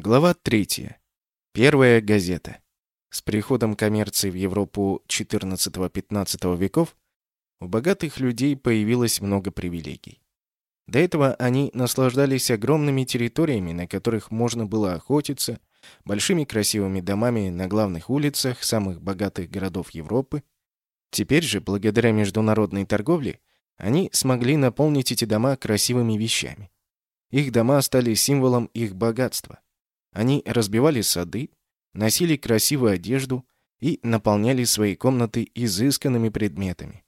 Глава 3. Первая газета. С приходом коммерции в Европу XIV-XV веков у богатых людей появилось много привилегий. До этого они наслаждались огромными территориями, на которых можно было охотиться, большими красивыми домами на главных улицах самых богатых городов Европы. Теперь же, благодаря международной торговле, они смогли наполнить эти дома красивыми вещами. Их дома стали символом их богатства – они разбивали сады, носили красивую одежду и наполняли свои комнаты изысканными предметами,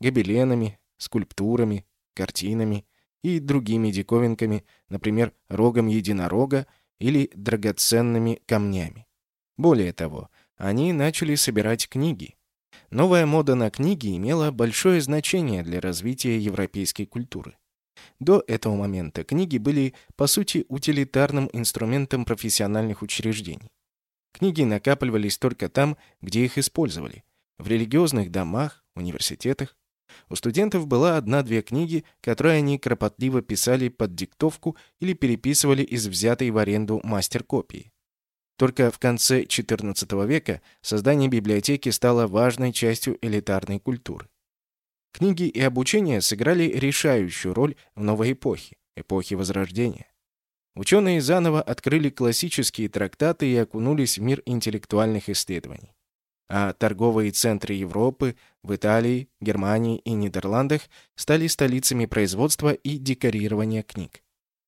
гобеленами, скульптурами, картинами и другими диковинками, например, рогом единорога или драгоценными камнями. Более того, они начали собирать книги. Новая мода на книги имела большое значение для развития европейской культуры. До этого момента книги были, по сути, утилитарным инструментом профессиональных учреждений. Книги накапливались только там, где их использовали. В религиозных домах, университетах. У студентов была одна-две книги, которые они кропотливо писали под диктовку или переписывали из взятой в аренду мастер-копии. Только в конце XIV века создание библиотеки стало важной частью элитарной культуры. Книги и обучение сыграли решающую роль в новой эпохе, эпохе Возрождения. Ученые заново открыли классические трактаты и окунулись в мир интеллектуальных исследований. А торговые центры Европы в Италии, Германии и Нидерландах стали столицами производства и декорирования книг.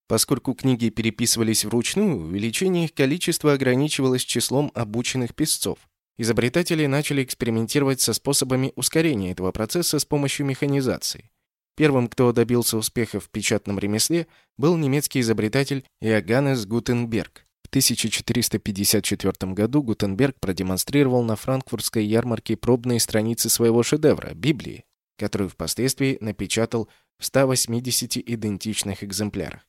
Поскольку книги переписывались вручную, увеличение их количества ограничивалось числом обученных писцов. Изобретатели начали экспериментировать со способами ускорения этого процесса с помощью механизации. Первым, кто добился успеха в печатном ремесле, был немецкий изобретатель Иоганнес Гутенберг. В 1454 году Гутенберг продемонстрировал на франкфуртской ярмарке пробные страницы своего шедевра – Библии, которую впоследствии напечатал в 180 идентичных экземплярах.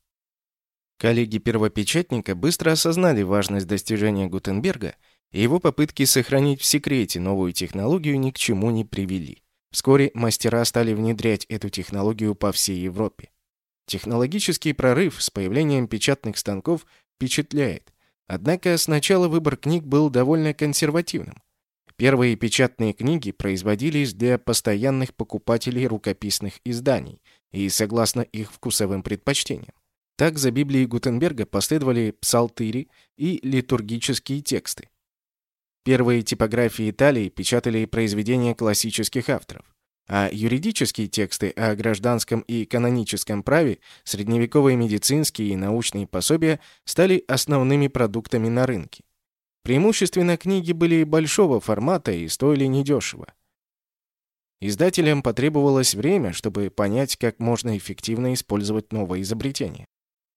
Коллеги первопечатника быстро осознали важность достижения Гутенберга – его попытки сохранить в секрете новую технологию ни к чему не привели. Вскоре мастера стали внедрять эту технологию по всей Европе. Технологический прорыв с появлением печатных станков впечатляет. Однако сначала выбор книг был довольно консервативным. Первые печатные книги производились для постоянных покупателей рукописных изданий и согласно их вкусовым предпочтениям. Так за Библией Гутенберга последовали псалтыри и литургические тексты. Первые типографии Италии печатали произведения классических авторов, а юридические тексты о гражданском и каноническом праве, средневековые медицинские и научные пособия стали основными продуктами на рынке. Преимущественно книги были большого формата и стоили недешево. Издателям потребовалось время, чтобы понять, как можно эффективно использовать новое изобретение.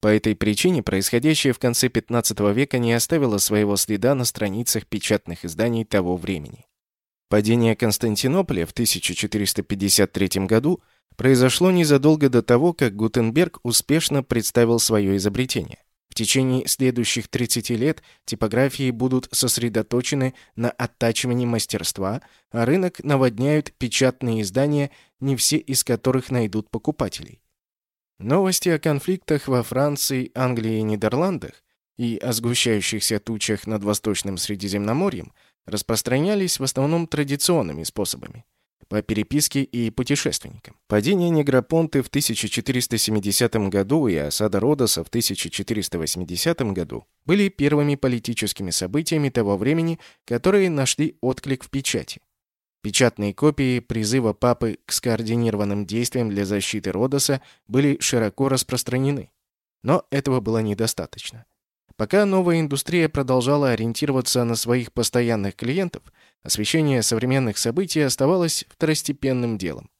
По этой причине происходящее в конце XV века не оставило своего следа на страницах печатных изданий того времени. Падение Константинополя в 1453 году произошло незадолго до того, как Гутенберг успешно представил свое изобретение. В течение следующих 30 лет типографии будут сосредоточены на оттачивании мастерства, а рынок наводняют печатные издания, не все из которых найдут покупателей. Новости о конфликтах во Франции, Англии и Нидерландах и о сгущающихся тучах над Восточным Средиземноморьем распространялись в основном традиционными способами по переписке и путешественникам. Падение Негропонты в 1470 году и осада Родоса в 1480 году были первыми политическими событиями того времени, которые нашли отклик в печати. Печатные копии призыва папы к скоординированным действиям для защиты Родоса были широко распространены. Но этого было недостаточно. Пока новая индустрия продолжала ориентироваться на своих постоянных клиентов, освещение современных событий оставалось второстепенным делом.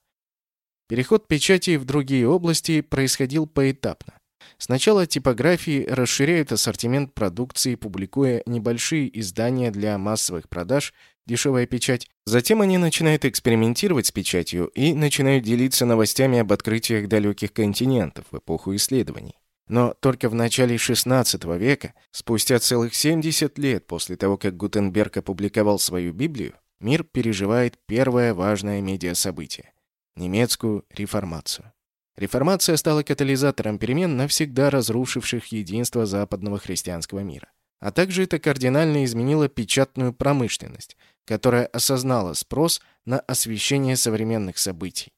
Переход печати в другие области происходил поэтапно. Сначала типографии расширяют ассортимент продукции, публикуя небольшие издания для массовых продаж дешевая печать. Затем они начинают экспериментировать с печатью и начинают делиться новостями об открытиях далеких континентов в эпоху исследований. Но только в начале XVI века, спустя целых 70 лет после того, как Гутенберг опубликовал свою Библию, мир переживает первое важное медиасобытие – немецкую реформацию. Реформация стала катализатором перемен, навсегда разрушивших единство западного христианского мира. А также это кардинально изменило печатную промышленность, которая осознала спрос на освещение современных событий.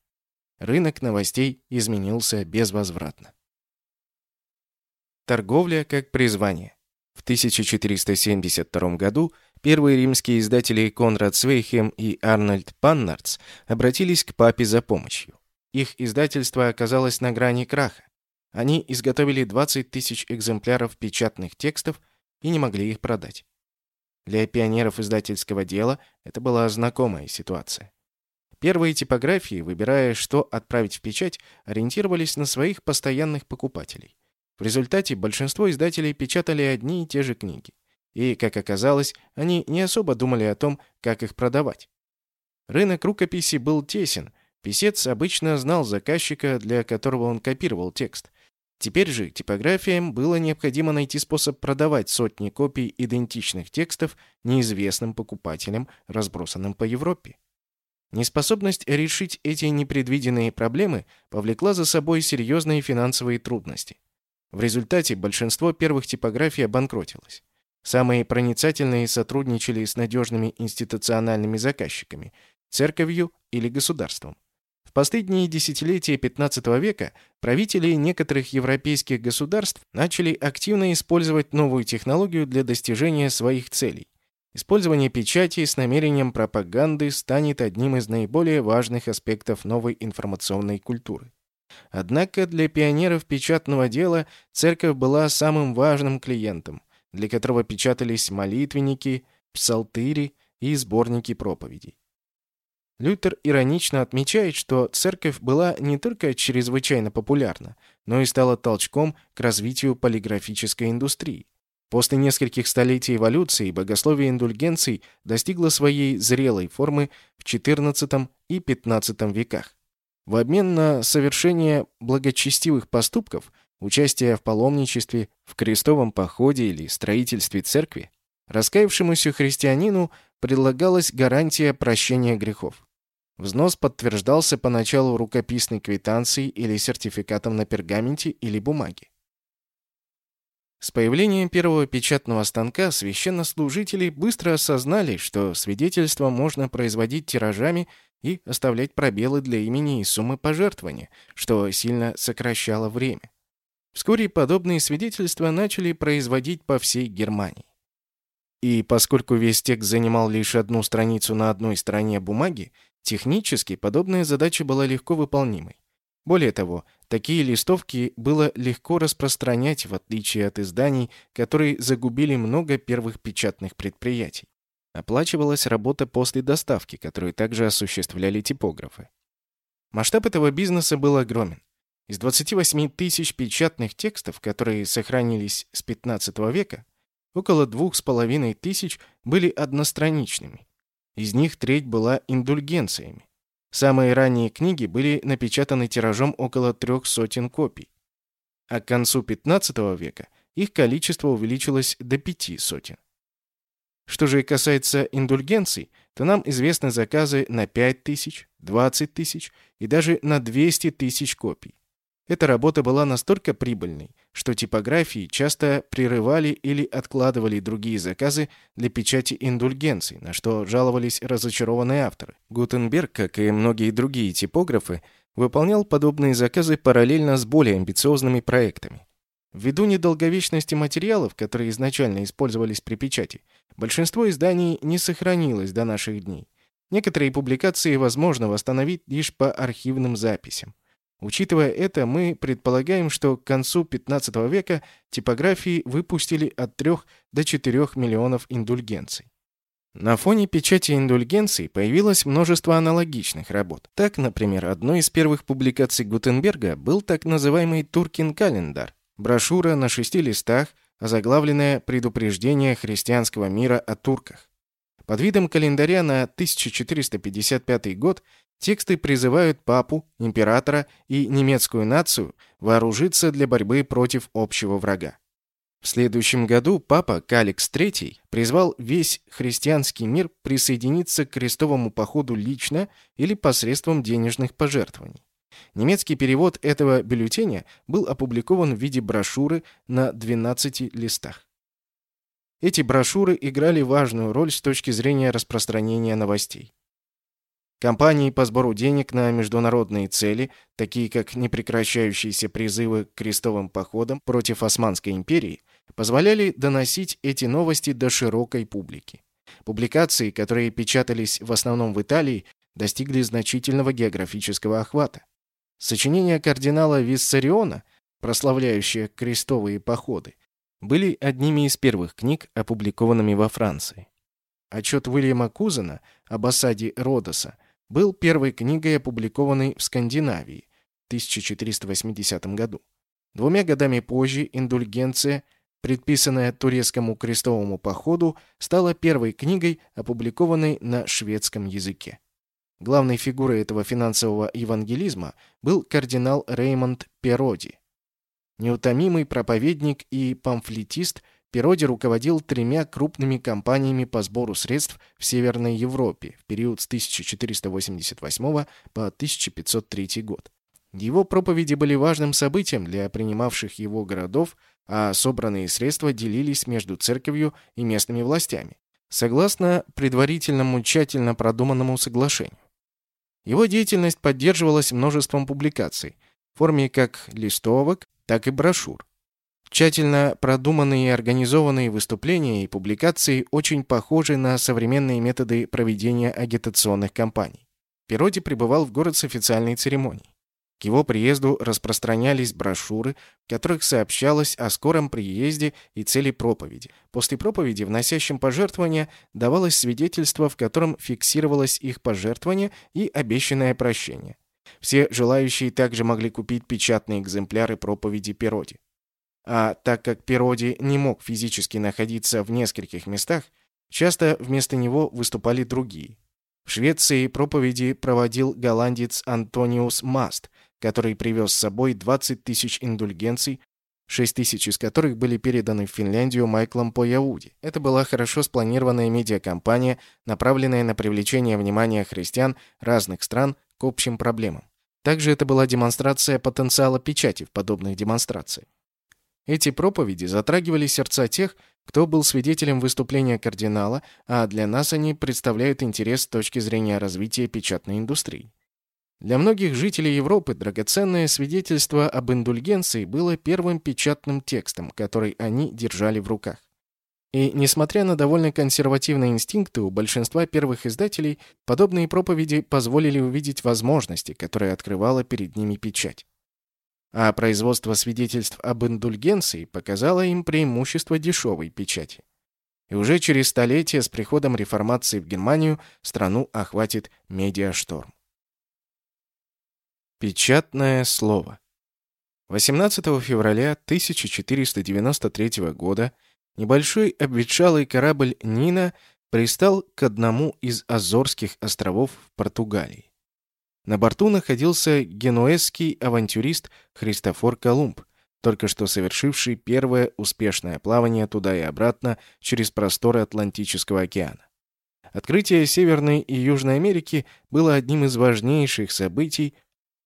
Рынок новостей изменился безвозвратно. Торговля как призвание. В 1472 году первые римские издатели Конрад Свейхем и Арнольд Паннардс обратились к папе за помощью. Их издательство оказалось на грани краха. Они изготовили 20 тысяч экземпляров печатных текстов и не могли их продать. Для пионеров издательского дела это была знакомая ситуация. Первые типографии, выбирая, что отправить в печать, ориентировались на своих постоянных покупателей. В результате большинство издателей печатали одни и те же книги. И, как оказалось, они не особо думали о том, как их продавать. Рынок рукописи был тесен. Писец обычно знал заказчика, для которого он копировал текст. Теперь же типографиям было необходимо найти способ продавать сотни копий идентичных текстов неизвестным покупателям, разбросанным по Европе. Неспособность решить эти непредвиденные проблемы повлекла за собой серьезные финансовые трудности. В результате большинство первых типографий обанкротилось. Самые проницательные сотрудничали с надежными институциональными заказчиками, церковью или государством. В последние десятилетия XV века правители некоторых европейских государств начали активно использовать новую технологию для достижения своих целей. Использование печати с намерением пропаганды станет одним из наиболее важных аспектов новой информационной культуры. Однако для пионеров печатного дела церковь была самым важным клиентом, для которого печатались молитвенники, псалтыри и сборники проповедей. Лютер иронично отмечает, что церковь была не только чрезвычайно популярна, но и стала толчком к развитию полиграфической индустрии. После нескольких столетий эволюции богословие индульгенций достигло своей зрелой формы в XIV и XV веках. В обмен на совершение благочестивых поступков, участие в паломничестве, в крестовом походе или строительстве церкви, раскаявшемуся христианину предлагалась гарантия прощения грехов. Взнос подтверждался поначалу рукописной квитанцией или сертификатом на пергаменте или бумаге. С появлением первого печатного станка священнослужители быстро осознали, что свидетельство можно производить тиражами и оставлять пробелы для имени и суммы пожертвования, что сильно сокращало время. Вскоре подобные свидетельства начали производить по всей Германии. И поскольку весь текст занимал лишь одну страницу на одной стороне бумаги, технически подобная задача была легко выполнимой. Более того, такие листовки было легко распространять, в отличие от изданий, которые загубили много первых печатных предприятий. Оплачивалась работа после доставки, которую также осуществляли типографы. Масштаб этого бизнеса был огромен. Из 28 тысяч печатных текстов, которые сохранились с 15 века, около двух с половиной тысяч были одностраничными. Из них треть была индульгенциями. Самые ранние книги были напечатаны тиражом около трех сотен копий. А к концу 15 века их количество увеличилось до пяти сотен. Что же касается индульгенций, то нам известны заказы на 5 тысяч, 20 тысяч и даже на 200 тысяч копий. Эта работа была настолько прибыльной, что типографии часто прерывали или откладывали другие заказы для печати индульгенций, на что жаловались разочарованные авторы. Гутенберг, как и многие другие типографы, выполнял подобные заказы параллельно с более амбициозными проектами. Ввиду недолговечности материалов, которые изначально использовались при печати, большинство изданий не сохранилось до наших дней. Некоторые публикации возможно восстановить лишь по архивным записям. Учитывая это, мы предполагаем, что к концу 15 века типографии выпустили от 3 до 4 миллионов индульгенций. На фоне печати индульгенций появилось множество аналогичных работ. Так, например, одной из первых публикаций Гутенберга был так называемый Туркин календар, брошюра на шести листах, озаглавленная «Предупреждение христианского мира о турках». Под видом календаря на 1455 год Тексты призывают папу, императора и немецкую нацию вооружиться для борьбы против общего врага. В следующем году папа Каликс III призвал весь христианский мир присоединиться к крестовому походу лично или посредством денежных пожертвований. Немецкий перевод этого бюллетеня был опубликован в виде брошюры на 12 листах. Эти брошюры играли важную роль с точки зрения распространения новостей. Компании по сбору денег на международные цели, такие как непрекращающиеся призывы к крестовым походам против Османской империи, позволяли доносить эти новости до широкой публики. Публикации, которые печатались в основном в Италии, достигли значительного географического охвата. Сочинения кардинала Виссариона, прославляющие крестовые походы, были одними из первых книг, опубликованными во Франции. Отчет Уильяма Кузена об осаде Родоса был первой книгой, опубликованной в Скандинавии в 1480 году. Двумя годами позже индульгенция, предписанная турецкому крестовому походу, стала первой книгой, опубликованной на шведском языке. Главной фигурой этого финансового евангелизма был кардинал Реймонд Пероди. Неутомимый проповедник и памфлетист, Пероди руководил тремя крупными кампаниями по сбору средств в Северной Европе в период с 1488 по 1503 год. Его проповеди были важным событием для принимавших его городов, а собранные средства делились между церковью и местными властями, согласно предварительному тщательно продуманному соглашению. Его деятельность поддерживалась множеством публикаций в форме как листовок, так и брошюр. Тщательно продуманные и организованные выступления и публикации очень похожи на современные методы проведения агитационных кампаний. Пероди прибывал в город с официальной церемонией. К его приезду распространялись брошюры, в которых сообщалось о скором приезде и цели проповеди. После проповеди вносящим пожертвования давалось свидетельство, в котором фиксировалось их пожертвование и обещанное прощение. Все желающие также могли купить печатные экземпляры проповеди Пероди. А так как Пероди не мог физически находиться в нескольких местах, часто вместо него выступали другие. В Швеции проповеди проводил голландец Антониус Маст, который привез с собой 20 тысяч индульгенций, 6 тысяч из которых были переданы в Финляндию Майклом Пояуди. Это была хорошо спланированная медиакампания, направленная на привлечение внимания христиан разных стран к общим проблемам. Также это была демонстрация потенциала печати в подобных демонстрациях. Эти проповеди затрагивали сердца тех, кто был свидетелем выступления кардинала, а для нас они представляют интерес с точки зрения развития печатной индустрии. Для многих жителей Европы драгоценное свидетельство об индульгенции было первым печатным текстом, который они держали в руках. И, несмотря на довольно консервативные инстинкты у большинства первых издателей, подобные проповеди позволили увидеть возможности, которые открывала перед ними печать. А производство свидетельств об индульгенции показало им преимущество дешевой печати. И уже через столетие с приходом реформации в Германию страну охватит медиашторм. Печатное слово. 18 февраля 1493 года небольшой обветшалый корабль «Нина» пристал к одному из Азорских островов в Португалии. На борту находился генуэзский авантюрист Христофор Колумб, только что совершивший первое успешное плавание туда и обратно через просторы Атлантического океана. Открытие Северной и Южной Америки было одним из важнейших событий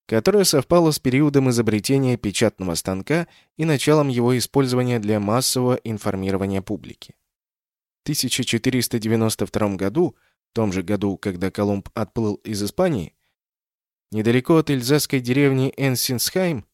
которое совпало с периодом изобретения печатного станка и началом его использования для массового информирования публики. В 1492 году, в том же году, когда Колумб отплыл из Испании, недалеко от эльзасской деревни Энсинсхайм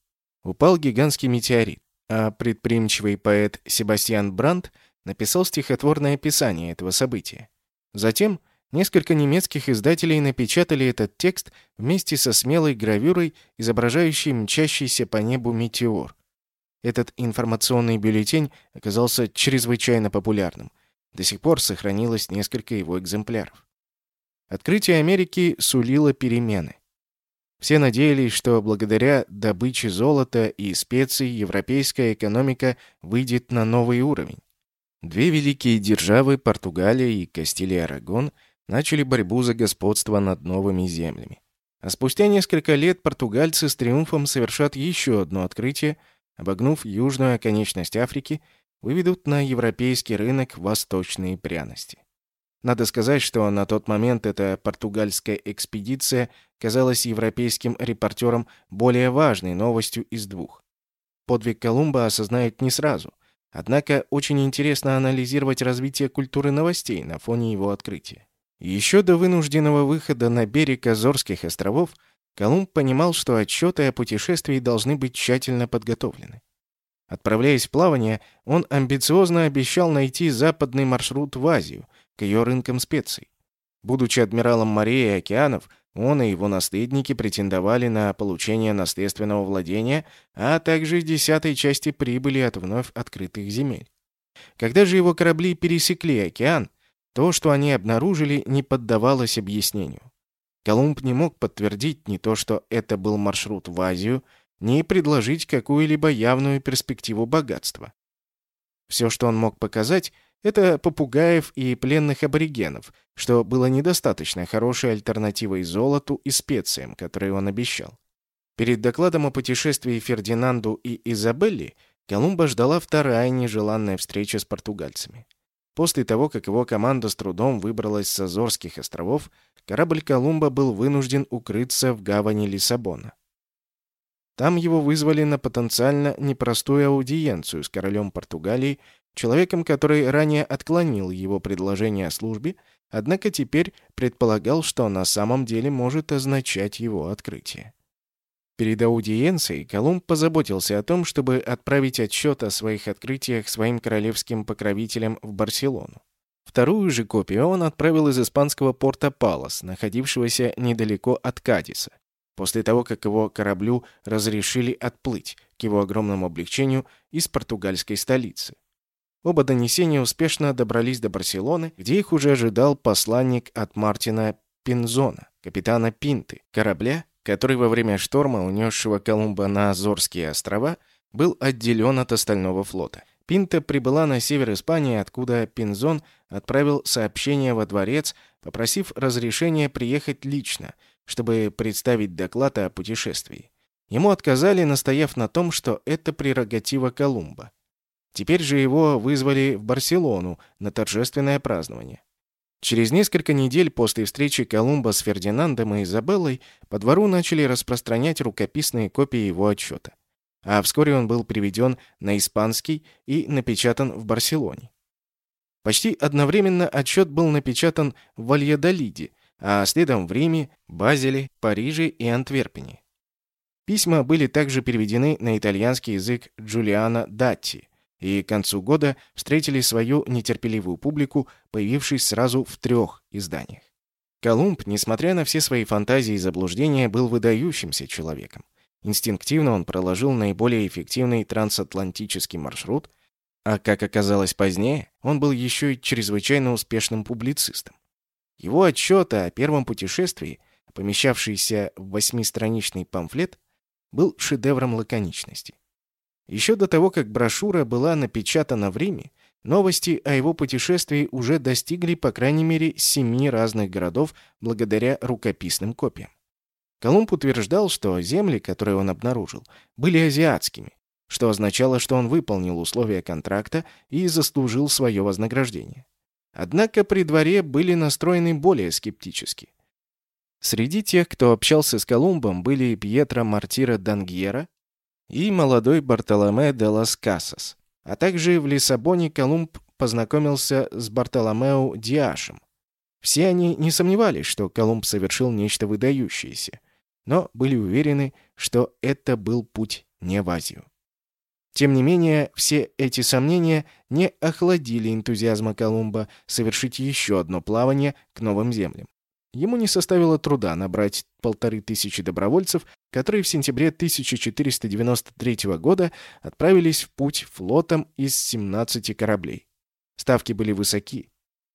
упал гигантский метеорит, а предприимчивый поэт Себастьян Брандт написал стихотворное описание этого события. Затем – Несколько немецких издателей напечатали этот текст вместе со смелой гравюрой, изображающей мчащийся по небу метеор. Этот информационный бюллетень оказался чрезвычайно популярным. До сих пор сохранилось несколько его экземпляров. Открытие Америки сулило перемены. Все надеялись, что благодаря добыче золота и специй европейская экономика выйдет на новый уровень. Две великие державы, Португалия и Кастилия-Арагон – начали борьбу за господство над новыми землями. А спустя несколько лет португальцы с триумфом совершат еще одно открытие, обогнув южную оконечность Африки, выведут на европейский рынок восточные пряности. Надо сказать, что на тот момент эта португальская экспедиция казалась европейским репортерам более важной новостью из двух. Подвиг Колумба осознают не сразу. Однако очень интересно анализировать развитие культуры новостей на фоне его открытия. Еще до вынужденного выхода на берег Азорских островов Колумб понимал, что отчеты о путешествии должны быть тщательно подготовлены. Отправляясь в плавание, он амбициозно обещал найти западный маршрут в Азию, к ее рынкам специй. Будучи адмиралом морей и океанов, он и его наследники претендовали на получение наследственного владения, а также десятой части прибыли от вновь открытых земель. Когда же его корабли пересекли океан, то, что они обнаружили, не поддавалось объяснению. Колумб не мог подтвердить ни то, что это был маршрут в Азию, ни предложить какую-либо явную перспективу богатства. Все, что он мог показать, это попугаев и пленных аборигенов, что было недостаточно хорошей альтернативой золоту и специям, которые он обещал. Перед докладом о путешествии Фердинанду и Изабелли Колумба ждала вторая нежеланная встреча с португальцами. После того, как его команда с трудом выбралась с Азорских островов, корабль Колумба был вынужден укрыться в гавани Лиссабона. Там его вызвали на потенциально непростую аудиенцию с королем Португалии, человеком, который ранее отклонил его предложение о службе, однако теперь предполагал, что на самом деле может означать его открытие. Перед аудиенцией Колумб позаботился о том, чтобы отправить отчет о своих открытиях своим королевским покровителям в Барселону. Вторую же копию он отправил из испанского порта Палос, находившегося недалеко от Кадиса, после того, как его кораблю разрешили отплыть, к его огромному облегчению, из португальской столицы. Оба донесения успешно добрались до Барселоны, где их уже ожидал посланник от Мартина Пинзона, капитана Пинты, корабля, который во время шторма, унесшего Колумба на Азорские острова, был отделен от остального флота. Пинта прибыла на север Испании, откуда Пинзон отправил сообщение во дворец, попросив разрешения приехать лично, чтобы представить доклад о путешествии. Ему отказали, настояв на том, что это прерогатива Колумба. Теперь же его вызвали в Барселону на торжественное празднование. Через несколько недель после встречи Колумба с Фердинандом и Изабеллой по двору начали распространять рукописные копии его отчета. А вскоре он был приведен на испанский и напечатан в Барселоне. Почти одновременно отчет был напечатан в Вальядолиде, а следом в Риме, Базеле, Париже и Антверпене. Письма были также переведены на итальянский язык Джулиана Датти, и к концу года встретили свою нетерпеливую публику, появившись сразу в трех изданиях. Колумб, несмотря на все свои фантазии и заблуждения, был выдающимся человеком. Инстинктивно он проложил наиболее эффективный трансатлантический маршрут, а, как оказалось позднее, он был еще и чрезвычайно успешным публицистом. Его отчет о первом путешествии, помещавшийся в восьмистраничный памфлет, был шедевром лаконичности. Еще до того, как брошюра была напечатана в Риме, новости о его путешествии уже достигли по крайней мере семи разных городов благодаря рукописным копиям. Колумб утверждал, что земли, которые он обнаружил, были азиатскими, что означало, что он выполнил условия контракта и заслужил свое вознаграждение. Однако при дворе были настроены более скептически. Среди тех, кто общался с Колумбом, были Пьетро Мартира Дангьера, и молодой Бартоломе де лас Касас. А также в Лиссабоне Колумб познакомился с Бартоломео Диашем. Все они не сомневались, что Колумб совершил нечто выдающееся, но были уверены, что это был путь не в Азию. Тем не менее, все эти сомнения не охладили энтузиазма Колумба совершить еще одно плавание к новым землям. Ему не составило труда набрать полторы тысячи добровольцев, которые в сентябре 1493 года отправились в путь флотом из 17 кораблей. Ставки были высоки.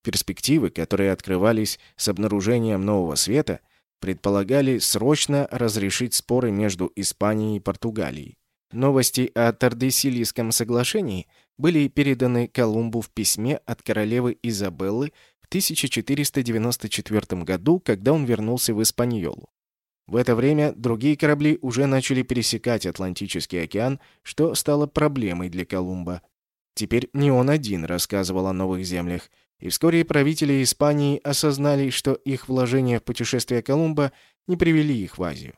Перспективы, которые открывались с обнаружением нового света, предполагали срочно разрешить споры между Испанией и Португалией. Новости о Тардесилийском соглашении были переданы Колумбу в письме от королевы Изабеллы в 1494 году, когда он вернулся в Испаньолу. В это время другие корабли уже начали пересекать Атлантический океан, что стало проблемой для Колумба. Теперь не он один рассказывал о новых землях, и вскоре правители Испании осознали, что их вложения в путешествие Колумба не привели их в Азию.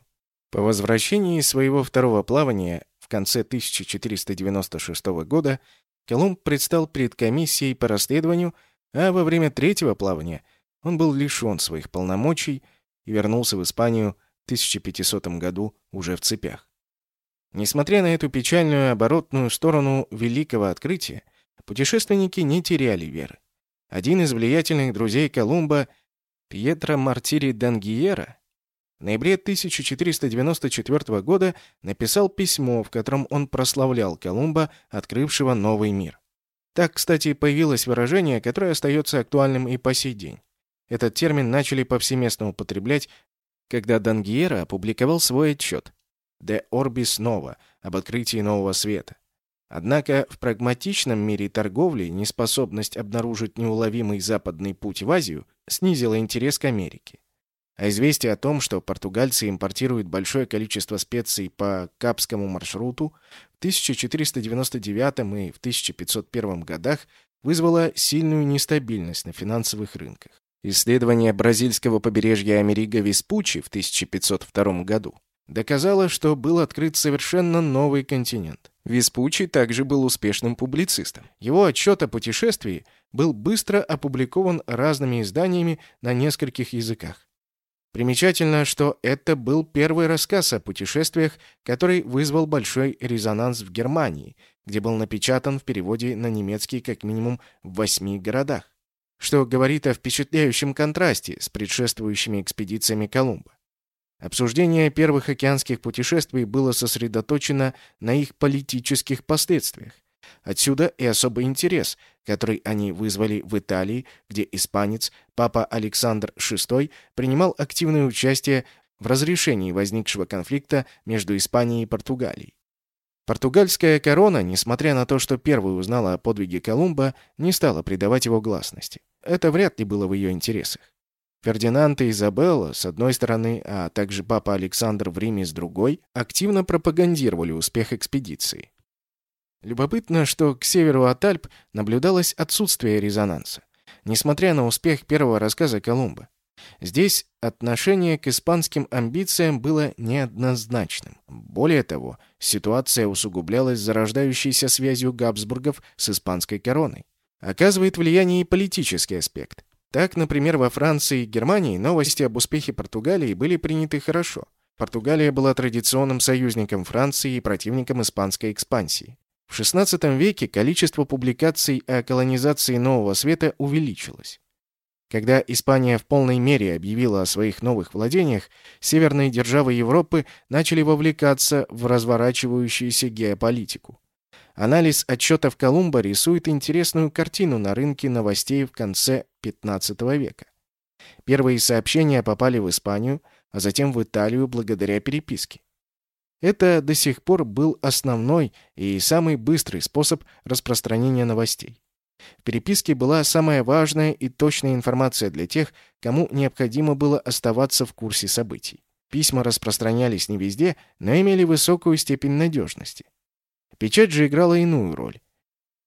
По возвращении своего второго плавания в конце 1496 года Колумб предстал перед комиссией по расследованию, а во время третьего плавания он был лишен своих полномочий и вернулся в Испанию в 1500 году уже в цепях. Несмотря на эту печальную оборотную сторону великого открытия, путешественники не теряли веры. Один из влиятельных друзей Колумба, Пьетро Мартири Дангиера, в ноябре 1494 года написал письмо, в котором он прославлял Колумба, открывшего новый мир. Так, кстати, появилось выражение, которое остается актуальным и по сей день. Этот термин начали повсеместно употреблять, когда Дангиера опубликовал свой отчет «De Orbis Nova» об открытии нового света. Однако в прагматичном мире торговли неспособность обнаружить неуловимый западный путь в Азию снизила интерес к Америке. А известие о том, что португальцы импортируют большое количество специй по Капскому маршруту в 1499 и в 1501 годах вызвало сильную нестабильность на финансовых рынках. Исследование бразильского побережья Америго Веспуччи в 1502 году доказало, что был открыт совершенно новый континент. Веспуччи также был успешным публицистом. Его отчет о путешествии был быстро опубликован разными изданиями на нескольких языках. Примечательно, что это был первый рассказ о путешествиях, который вызвал большой резонанс в Германии, где был напечатан в переводе на немецкий как минимум в восьми городах, что говорит о впечатляющем контрасте с предшествующими экспедициями Колумба. Обсуждение первых океанских путешествий было сосредоточено на их политических последствиях. Отсюда и особый интерес, который они вызвали в Италии, где испанец, папа Александр VI, принимал активное участие в разрешении возникшего конфликта между Испанией и Португалией. Португальская корона, несмотря на то, что первой узнала о подвиге Колумба, не стала придавать его гласности. Это вряд ли было в ее интересах. Фердинанд и Изабелла, с одной стороны, а также папа Александр в Риме с другой, активно пропагандировали успех экспедиции. Любопытно, что к северу от Альп наблюдалось отсутствие резонанса, несмотря на успех первого рассказа Колумба. Здесь отношение к испанским амбициям было неоднозначным. Более того, ситуация усугублялась зарождающейся связью Габсбургов с испанской короной. Оказывает влияние и политический аспект. Так, например, во Франции и Германии новости об успехе Португалии были приняты хорошо. Португалия была традиционным союзником Франции и противником испанской экспансии. В XVI веке количество публикаций о колонизации Нового Света увеличилось. Когда Испания в полной мере объявила о своих новых владениях, северные державы Европы начали вовлекаться в разворачивающуюся геополитику. Анализ отчетов Колумба рисует интересную картину на рынке новостей в конце XV века. Первые сообщения попали в Испанию, а затем в Италию благодаря переписке. Это до сих пор был основной и самый быстрый способ распространения новостей. В переписке была самая важная и точная информация для тех, кому необходимо было оставаться в курсе событий. Письма распространялись не везде, но имели высокую степень надежности. Печать же играла иную роль.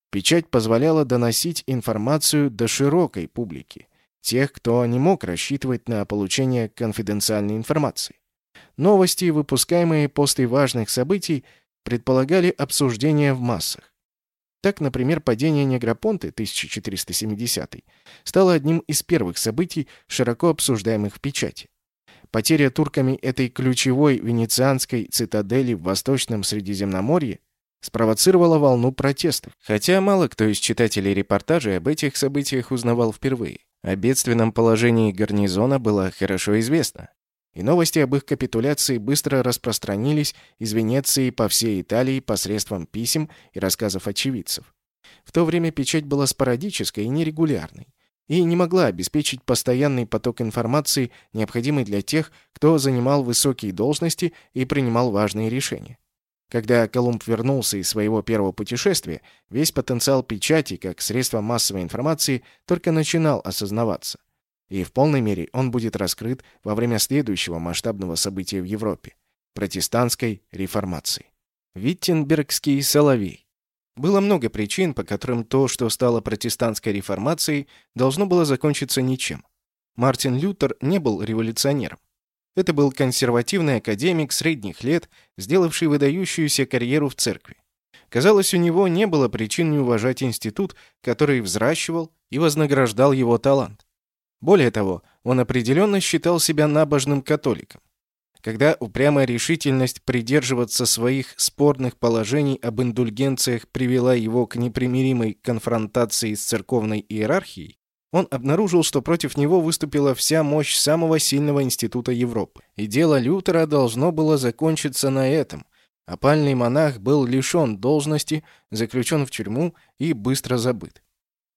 Печать позволяла доносить информацию до широкой публики, тех, кто не мог рассчитывать на получение конфиденциальной информации. Новости, выпускаемые после важных событий, предполагали обсуждение в массах. Так, например, падение Негропонты 1470 стало одним из первых событий, широко обсуждаемых в печати. Потеря турками этой ключевой венецианской цитадели в Восточном Средиземноморье спровоцировала волну протестов, хотя мало кто из читателей репортажей об этих событиях узнавал впервые. О бедственном положении гарнизона было хорошо известно, и новости об их капитуляции быстро распространились из Венеции по всей Италии посредством писем и рассказов очевидцев. В то время печать была спорадической и нерегулярной и не могла обеспечить постоянный поток информации, необходимый для тех, кто занимал высокие должности и принимал важные решения. Когда Колумб вернулся из своего первого путешествия, весь потенциал печати как средства массовой информации только начинал осознаваться. И в полной мере он будет раскрыт во время следующего масштабного события в Европе – протестантской реформации. Виттенбергский соловей. Было много причин, по которым то, что стало протестантской реформацией, должно было закончиться ничем. Мартин Лютер не был революционером. Это был консервативный академик средних лет, сделавший выдающуюся карьеру в церкви. Казалось, у него не было причин не уважать институт, который взращивал и вознаграждал его талант. Более того, он определенно считал себя набожным католиком. Когда упрямая решительность придерживаться своих спорных положений об индульгенциях привела его к непримиримой конфронтации с церковной иерархией, он обнаружил, что против него выступила вся мощь самого сильного института Европы. И дело Лютера должно было закончиться на этом, Опальный монах был лишен должности, заключен в тюрьму и быстро забыт.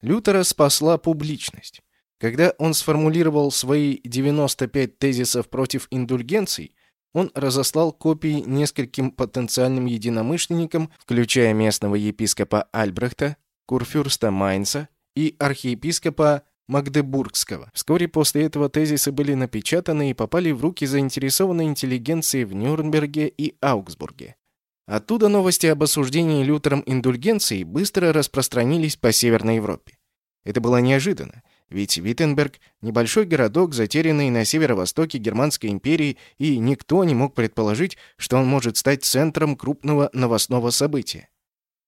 Лютера спасла публичность. Когда он сформулировал свои 95 тезисов против индульгенций, он разослал копии нескольким потенциальным единомышленникам, включая местного епископа Альбрехта, курфюрста Майнца и архиепископа Магдебургского. Вскоре после этого тезисы были напечатаны и попали в руки заинтересованной интеллигенции в Нюрнберге и Аугсбурге. Оттуда новости об осуждении Лютером индульгенции быстро распространились по Северной Европе. Это было неожиданно, ведь Виттенберг – небольшой городок, затерянный на северо-востоке Германской империи, и никто не мог предположить, что он может стать центром крупного новостного события.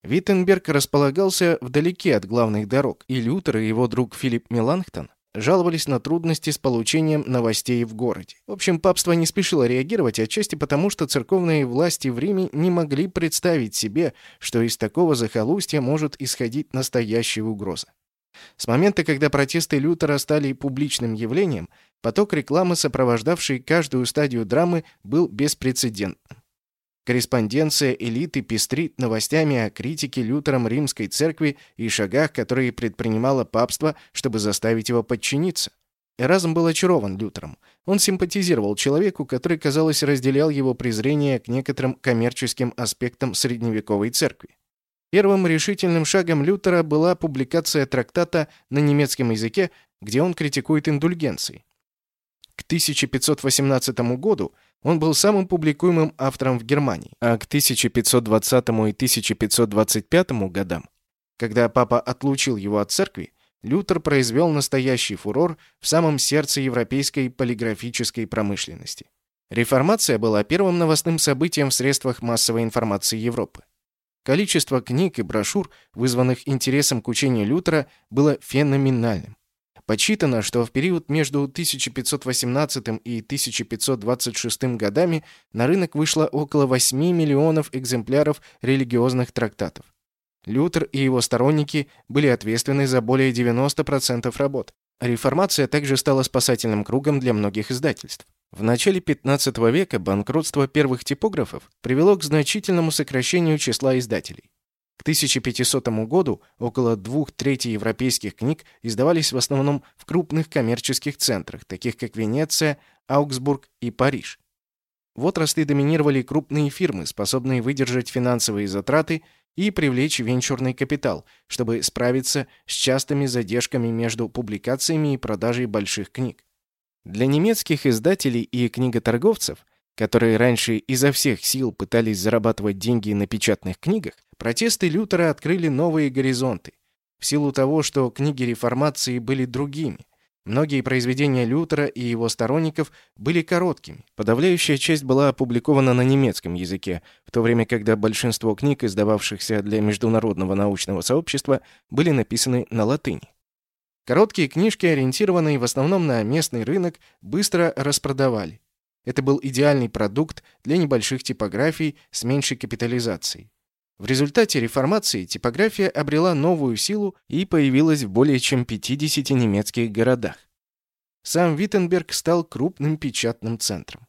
Виттенберг располагался вдалеке от главных дорог, и Лютер и его друг Филипп Меланхтон жаловались на трудности с получением новостей в городе. В общем, папство не спешило реагировать, отчасти потому, что церковные власти в Риме не могли представить себе, что из такого захолустья может исходить настоящая угроза. С момента, когда протесты Лютера стали публичным явлением, поток рекламы, сопровождавший каждую стадию драмы, был беспрецедентным. Корреспонденция элиты пестрит новостями о критике Лютером римской церкви и шагах, которые предпринимало папство, чтобы заставить его подчиниться. Эразм был очарован Лютером. Он симпатизировал человеку, который, казалось, разделял его презрение к некоторым коммерческим аспектам средневековой церкви. Первым решительным шагом Лютера была публикация трактата на немецком языке, где он критикует индульгенции. К 1518 году он был самым публикуемым автором в Германии, а к 1520 и 1525 годам, когда папа отлучил его от церкви, Лютер произвел настоящий фурор в самом сердце европейской полиграфической промышленности. Реформация была первым новостным событием в средствах массовой информации Европы. Количество книг и брошюр, вызванных интересом к учению Лютера, было феноменальным. Подсчитано, что в период между 1518 и 1526 годами на рынок вышло около 8 миллионов экземпляров религиозных трактатов. Лютер и его сторонники были ответственны за более 90% работ. Реформация также стала спасательным кругом для многих издательств. В начале 15 века банкротство первых типографов привело к значительному сокращению числа издателей. К 1500 году около двух третей европейских книг издавались в основном в крупных коммерческих центрах, таких как Венеция, Аугсбург и Париж. В отрасли доминировали крупные фирмы, способные выдержать финансовые затраты и привлечь венчурный капитал, чтобы справиться с частыми задержками между публикациями и продажей больших книг. Для немецких издателей и книготорговцев, которые раньше изо всех сил пытались зарабатывать деньги на печатных книгах, Протесты Лютера открыли новые горизонты. В силу того, что книги реформации были другими. Многие произведения Лютера и его сторонников были короткими. Подавляющая часть была опубликована на немецком языке, в то время когда большинство книг, издававшихся для международного научного сообщества, были написаны на латыни. Короткие книжки, ориентированные в основном на местный рынок, быстро распродавали. Это был идеальный продукт для небольших типографий с меньшей капитализацией. В результате реформации типография обрела новую силу и появилась в более чем 50 немецких городах. Сам Виттенберг стал крупным печатным центром.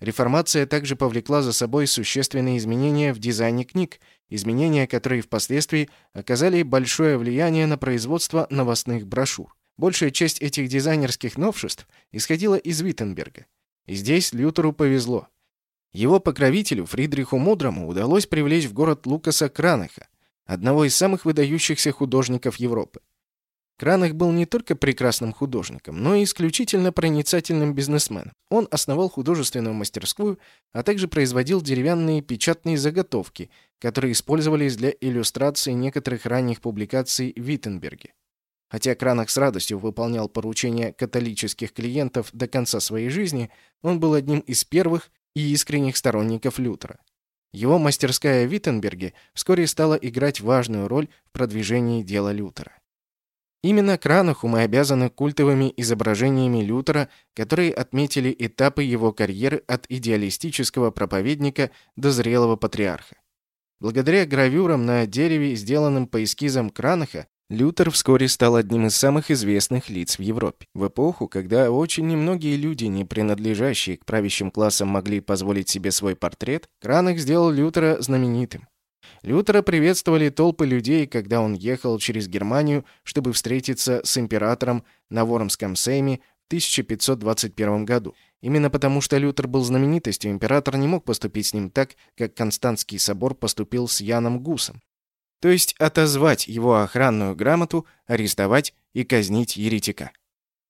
Реформация также повлекла за собой существенные изменения в дизайне книг, изменения, которые впоследствии оказали большое влияние на производство новостных брошюр. Большая часть этих дизайнерских новшеств исходила из Виттенберга. Здесь Лютеру повезло. Его покровителю Фридриху Мудрому удалось привлечь в город Лукаса Кранаха, одного из самых выдающихся художников Европы. Кранах был не только прекрасным художником, но и исключительно проницательным бизнесменом. Он основал художественную мастерскую, а также производил деревянные печатные заготовки, которые использовались для иллюстрации некоторых ранних публикаций в Виттенберге. Хотя Кранах с радостью выполнял поручения католических клиентов до конца своей жизни, он был одним из первых и искренних сторонников Лютера. Его мастерская в Виттенберге вскоре стала играть важную роль в продвижении дела Лютера. Именно Кранаху мы обязаны культовыми изображениями Лютера, которые отметили этапы его карьеры от идеалистического проповедника до зрелого патриарха. Благодаря гравюрам на дереве, сделанным по эскизам Кранаха, Лютер вскоре стал одним из самых известных лиц в Европе. В эпоху, когда очень немногие люди, не принадлежащие к правящим классам, могли позволить себе свой портрет, Кранах сделал Лютера знаменитым. Лютера приветствовали толпы людей, когда он ехал через Германию, чтобы встретиться с императором на Вормском сейме в 1521 году. Именно потому, что Лютер был знаменитостью, император не мог поступить с ним так, как Константский собор поступил с Яном Гусом. То есть отозвать его охранную грамоту, арестовать и казнить еретика.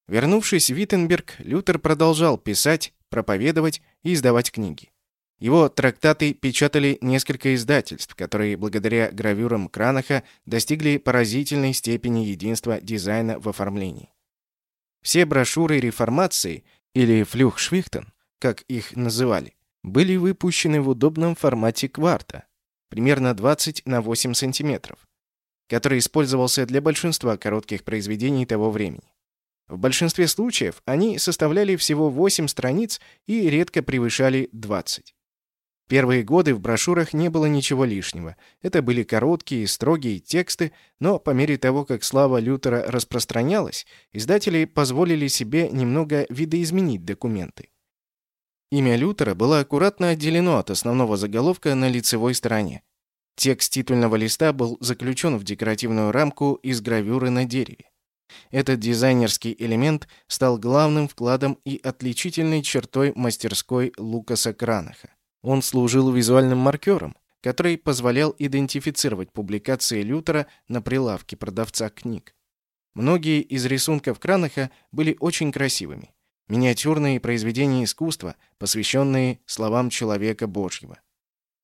Вернувшись в Виттенберг, Лютер продолжал писать, проповедовать и издавать книги. Его трактаты печатали несколько издательств, которые благодаря гравюрам Кранаха достигли поразительной степени единства дизайна в оформлении. Все брошюры реформации, или флюхшвихтен, как их называли, были выпущены в удобном формате кварта, примерно 20 на 8 сантиметров, который использовался для большинства коротких произведений того времени. В большинстве случаев они составляли всего 8 страниц и редко превышали 20. Первые годы в брошюрах не было ничего лишнего. Это были короткие, строгие тексты, но по мере того, как слава Лютера распространялась, издатели позволили себе немного видоизменить документы. Имя Лютера было аккуратно отделено от основного заголовка на лицевой стороне. Текст титульного листа был заключен в декоративную рамку из гравюры на дереве. Этот дизайнерский элемент стал главным вкладом и отличительной чертой мастерской Лукаса Кранаха. Он служил визуальным маркером, который позволял идентифицировать публикации Лютера на прилавке продавца книг. Многие из рисунков Кранаха были очень красивыми. Миниатюрные произведения искусства, посвященные словам человека Божьего.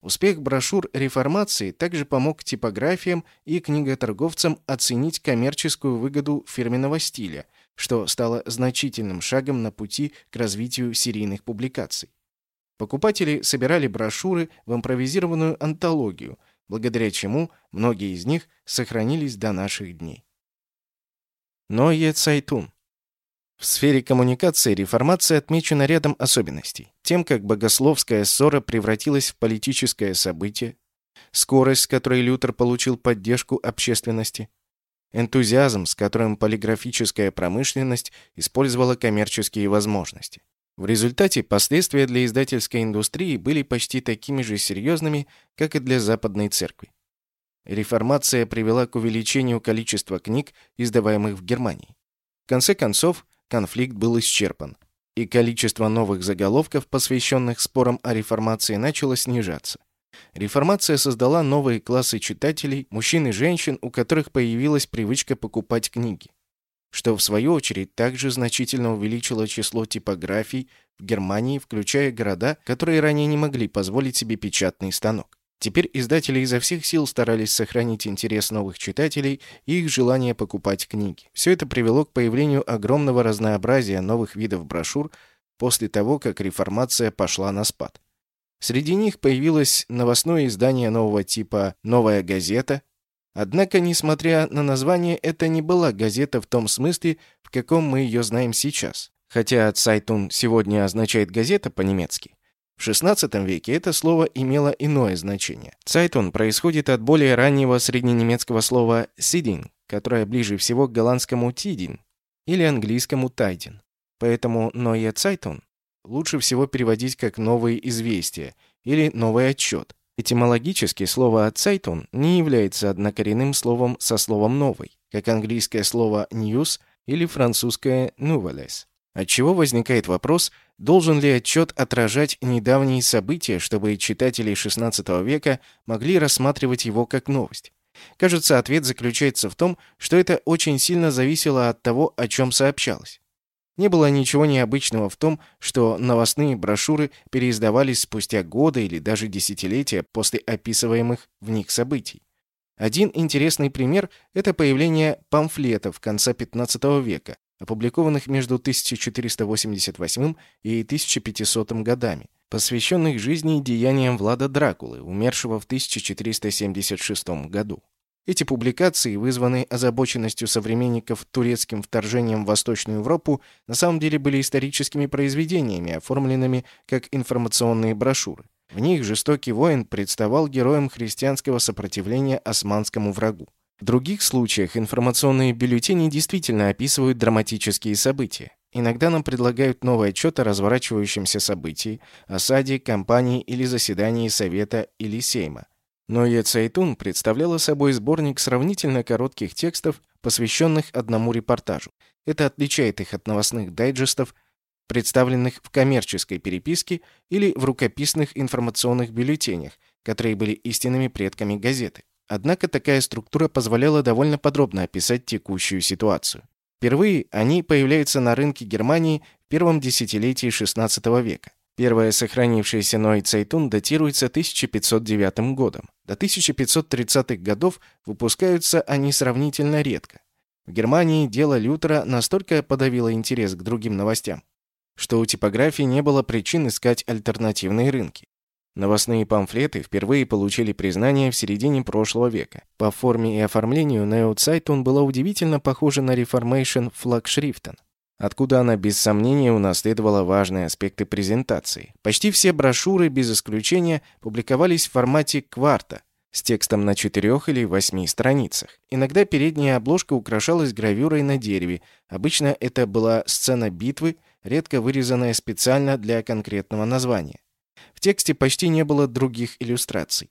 Успех брошюр реформации также помог типографиям и книготорговцам оценить коммерческую выгоду фирменного стиля, что стало значительным шагом на пути к развитию серийных публикаций. Покупатели собирали брошюры в импровизированную антологию, благодаря чему многие из них сохранились до наших дней. Ное Цайтун. В сфере коммуникации реформация отмечена рядом особенностей. Тем, как богословская ссора превратилась в политическое событие, скорость, с которой Лютер получил поддержку общественности, энтузиазм, с которым полиграфическая промышленность использовала коммерческие возможности. В результате последствия для издательской индустрии были почти такими же серьезными, как и для Западной Церкви. Реформация привела к увеличению количества книг, издаваемых в Германии. В конце концов, конфликт был исчерпан, и количество новых заголовков, посвященных спорам о реформации, начало снижаться. Реформация создала новые классы читателей, мужчин и женщин, у которых появилась привычка покупать книги что в свою очередь также значительно увеличило число типографий в Германии, включая города, которые ранее не могли позволить себе печатный станок. Теперь издатели изо всех сил старались сохранить интерес новых читателей и их желание покупать книги. Все это привело к появлению огромного разнообразия новых видов брошюр после того, как реформация пошла на спад. Среди них появилось новостное издание нового типа «Новая газета», Однако, несмотря на название, это не была газета в том смысле, в каком мы ее знаем сейчас. Хотя «Цайтун» сегодня означает «газета» по-немецки. В XVI веке это слово имело иное значение. «Цайтун» происходит от более раннего средненемецкого слова «сидин», которое ближе всего к голландскому «тидин» или английскому «тайдин». Поэтому «Neue Zeitung» лучше всего переводить как «новые известия» или «новый отчет», Этимологически слово «цайтун» не является однокоренным словом со словом «новый», как английское слово «news» или французское «nouvelles». Отчего возникает вопрос, должен ли отчет отражать недавние события, чтобы читатели XVI века могли рассматривать его как новость? Кажется, ответ заключается в том, что это очень сильно зависело от того, о чем сообщалось. Не было ничего необычного в том, что новостные брошюры переиздавались спустя годы или даже десятилетия после описываемых в них событий. Один интересный пример – это появление памфлетов конца XV века, опубликованных между 1488 и 1500 годами. посвященных жизни и деяниям Влада Дракулы, умершего в 1476 году. Эти публикации, вызванные озабоченностью современников турецким вторжением в Восточную Европу, на самом деле были историческими произведениями, оформленными как информационные брошюры. В них жестокий воин представал героем христианского сопротивления османскому врагу. В других случаях информационные бюллетени действительно описывают драматические события. Иногда нам предлагают новый отчет о разворачивающемся событии, осаде, кампании или заседании Совета или Сейма. Но Ецайтун представляла собой сборник сравнительно коротких текстов, посвященных одному репортажу. Это отличает их от новостных дайджестов, представленных в коммерческой переписке или в рукописных информационных бюллетенях, которые были истинными предками газеты. Однако такая структура позволяла довольно подробно описать текущую ситуацию. Впервые они появляются на рынке Германии в первом десятилетии XVI века. Первая сохранившаяся Ной Цайтун датируется 1509 годом. До 1530-х годов выпускаются они сравнительно редко. В Германии дело Лютера настолько подавило интерес к другим новостям, что у типографии не было причин искать альтернативные рынки. Новостные памфлеты впервые получили признание в середине прошлого века. По форме и оформлению Neo Zeitung была удивительно похожа на Reformation флагшрифтен откуда она без сомнения унаследовала важные аспекты презентации. Почти все брошюры, без исключения, публиковались в формате кварта, с текстом на четырех или восьми страницах. Иногда передняя обложка украшалась гравюрой на дереве. Обычно это была сцена битвы, редко вырезанная специально для конкретного названия. В тексте почти не было других иллюстраций.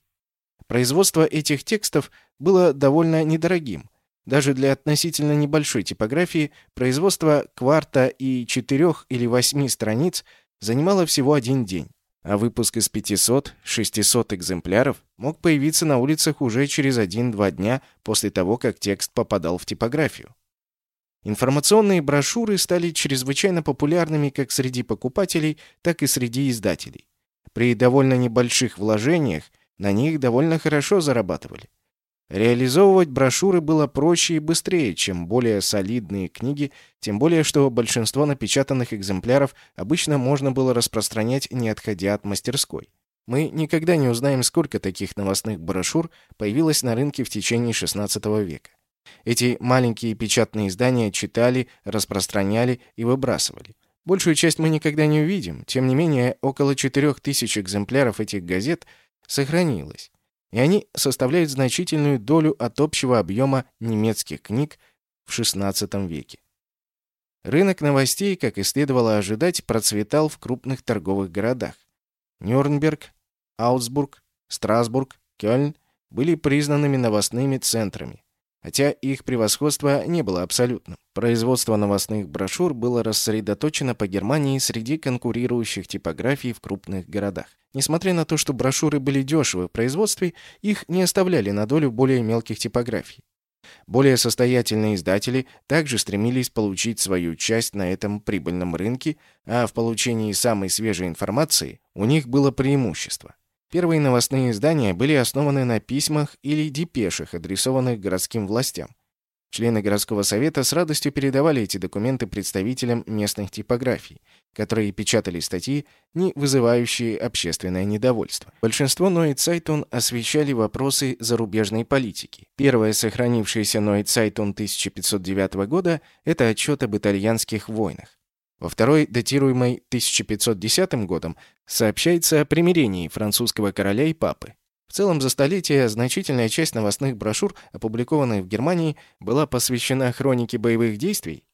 Производство этих текстов было довольно недорогим. Даже для относительно небольшой типографии производство кварта и четырех или восьми страниц занимало всего один день, а выпуск из 500-600 экземпляров мог появиться на улицах уже через 1-2 дня после того, как текст попадал в типографию. Информационные брошюры стали чрезвычайно популярными как среди покупателей, так и среди издателей. При довольно небольших вложениях на них довольно хорошо зарабатывали. Реализовывать брошюры было проще и быстрее, чем более солидные книги, тем более что большинство напечатанных экземпляров обычно можно было распространять, не отходя от мастерской. Мы никогда не узнаем, сколько таких новостных брошюр появилось на рынке в течение XVI века. Эти маленькие печатные издания читали, распространяли и выбрасывали. Большую часть мы никогда не увидим, тем не менее около 4000 экземпляров этих газет сохранилось и они составляют значительную долю от общего объема немецких книг в XVI веке. Рынок новостей, как и следовало ожидать, процветал в крупных торговых городах. Нюрнберг, Аутсбург, Страсбург, Кёльн были признанными новостными центрами, хотя их превосходство не было абсолютным. Производство новостных брошюр было рассредоточено по Германии среди конкурирующих типографий в крупных городах. Несмотря на то, что брошюры были дешевы в производстве, их не оставляли на долю более мелких типографий. Более состоятельные издатели также стремились получить свою часть на этом прибыльном рынке, а в получении самой свежей информации у них было преимущество. Первые новостные издания были основаны на письмах или депешах, адресованных городским властям. Члены городского совета с радостью передавали эти документы представителям местных типографий, которые печатали статьи, не вызывающие общественное недовольство. Большинство Ноид Сайтон освещали вопросы зарубежной политики. Первая сохранившаяся Ноид Сайтон 1509 года – это отчет об итальянских войнах. Во второй, датируемой 1510 годом, сообщается о примирении французского короля и папы. В целом, за столетие значительная часть новостных брошюр, опубликованных в Германии, была посвящена хронике боевых действий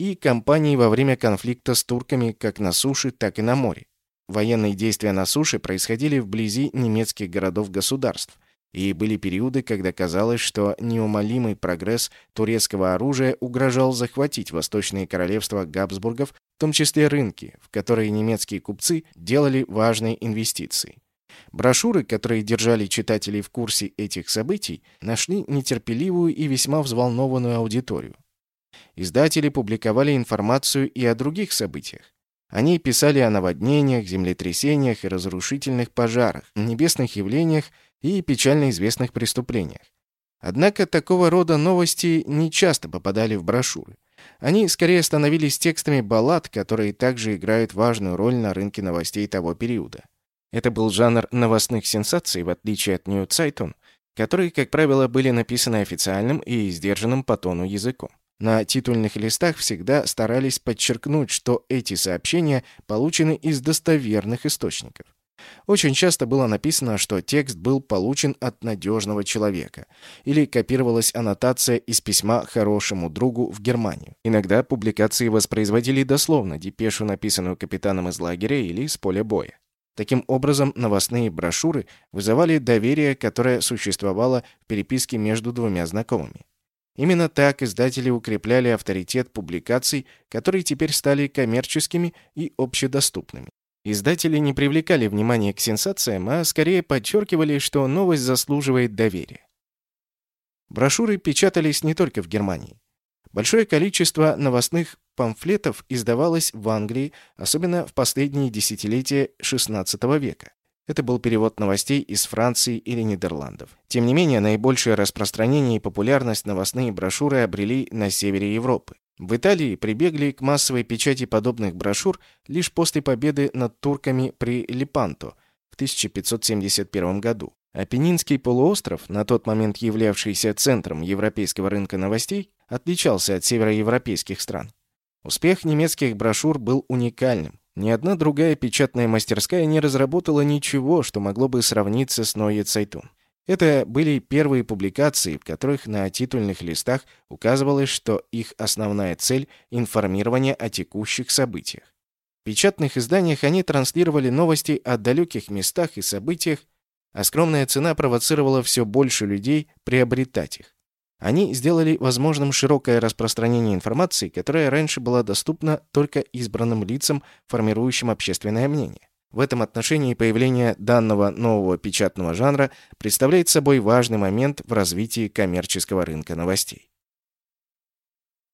и кампании во время конфликта с турками как на суше, так и на море. Военные действия на суше происходили вблизи немецких городов-государств, и были периоды, когда казалось, что неумолимый прогресс турецкого оружия угрожал захватить восточные королевства Габсбургов, в том числе рынки, в которые немецкие купцы делали важные инвестиции. Брошюры, которые держали читателей в курсе этих событий, нашли нетерпеливую и весьма взволнованную аудиторию. Издатели публиковали информацию и о других событиях. Они писали о наводнениях, землетрясениях и разрушительных пожарах, небесных явлениях и печально известных преступлениях. Однако такого рода новости не часто попадали в брошюры. Они скорее становились текстами баллад, которые также играют важную роль на рынке новостей того периода. Это был жанр новостных сенсаций, в отличие от New Zeitung, которые, как правило, были написаны официальным и сдержанным по тону языком. На титульных листах всегда старались подчеркнуть, что эти сообщения получены из достоверных источников. Очень часто было написано, что текст был получен от надежного человека, или копировалась аннотация из письма хорошему другу в Германию. Иногда публикации воспроизводили дословно депешу, написанную капитаном из лагеря или с поля боя. Таким образом, новостные брошюры вызывали доверие, которое существовало в переписке между двумя знакомыми. Именно так издатели укрепляли авторитет публикаций, которые теперь стали коммерческими и общедоступными. Издатели не привлекали внимания к сенсациям, а скорее подчеркивали, что новость заслуживает доверия. Брошюры печатались не только в Германии. Большое количество новостных памфлетов издавалось в Англии, особенно в последние десятилетия XVI века. Это был перевод новостей из Франции или Нидерландов. Тем не менее, наибольшее распространение и популярность новостные брошюры обрели на севере Европы. В Италии прибегли к массовой печати подобных брошюр лишь после победы над турками при Лепанто в 1571 году. Апеннинский полуостров, на тот момент являвшийся центром европейского рынка новостей, отличался от североевропейских стран. Успех немецких брошюр был уникальным. Ни одна другая печатная мастерская не разработала ничего, что могло бы сравниться с Neue Zeitung. Это были первые публикации, в которых на титульных листах указывалось, что их основная цель – информирование о текущих событиях. В печатных изданиях они транслировали новости о далеких местах и событиях, а скромная цена провоцировала все больше людей приобретать их. Они сделали возможным широкое распространение информации, которая раньше была доступна только избранным лицам, формирующим общественное мнение. В этом отношении появление данного нового печатного жанра представляет собой важный момент в развитии коммерческого рынка новостей.